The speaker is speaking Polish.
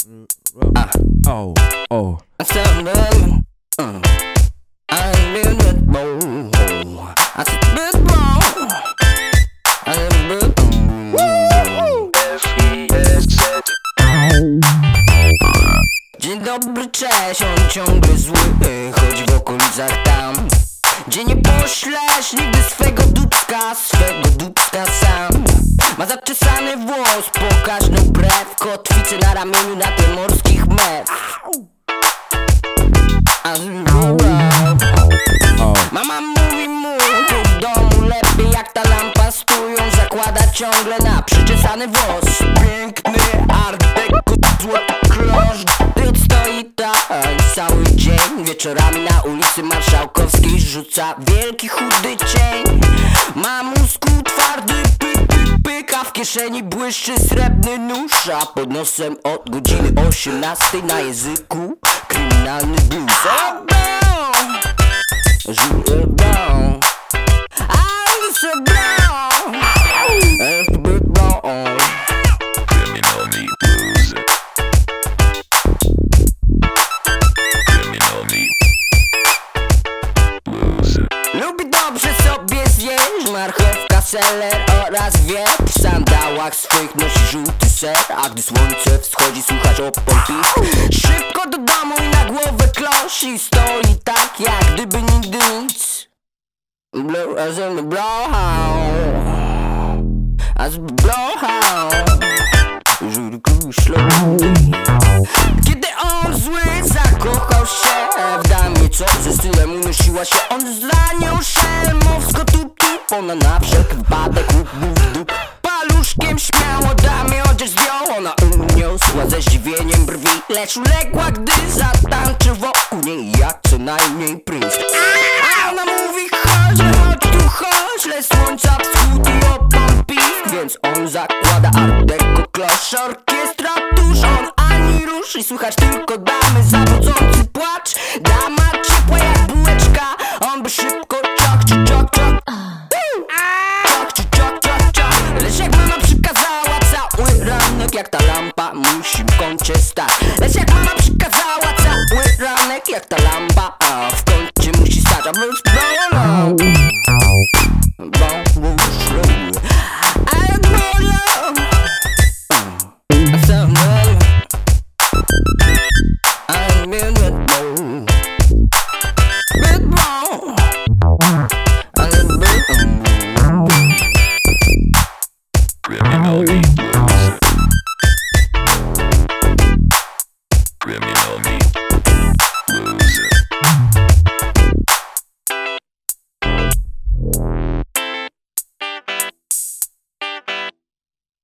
Dzień dobry, cześć, on ciągle zły Chodzi w okolicach tam. Gdzie nie poślesz nigdy swego dupska Swego dupska sam Ma zaczesany włos, pokaźną brew Kotwicę na ramieniu na tle morskich mew. Mama mówi mu tu w domu lepiej jak ta lampa stój Ją zakłada ciągle na przyczesany włos. Piękny art deco, złoty klosz. Tyt stoi tak. Cały dzień Wieczorami na ulicy Marszałkowskiej rzuca wielki chudy cień. Ma mózgu twardy kieszeni błyszczy srebrny nóż A pod nosem od godziny 18 na języku Kryminalny blues Seler oraz wieprz W sandałach swych nosi żółty ser A gdy słońce wschodzi słuchać o pompich Szybko do domu i na głowę klosz I stoi tak jak gdyby nigdy nic. Blue as in blowhound As slowly Kiedy on zły zakochał się. W damie Co ze stylem unosiła się. On za nią tup Ona na wszelki wypadek Paluszkiem śmiało damie odzież zdjął. Ona uniosła ze zdziwieniem brwi Lecz uległa gdy zatańczył wokół niej Jak co najmniej princ A ona mówi chodź, chodź tu chodź Lecz słońca wschód i opon pis Więc on zakłada art deco klosz Orkiestra tuż on ani rusz I słychać tylko damy zawodzący Jak ta lampa musi w kącie stać. Lecz jak mama przykazała cały ranek Jak ta lampa a w kącie musi stać A więc